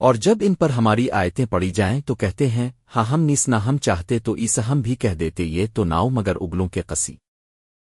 اور جب ان پر ہماری آیتیں پڑی جائیں تو کہتے ہیں ہاں ہم نیس نہ ہم چاہتے تو اس ہم بھی کہہ دیتے یہ تو ناؤ مگر اگلوں کے قسی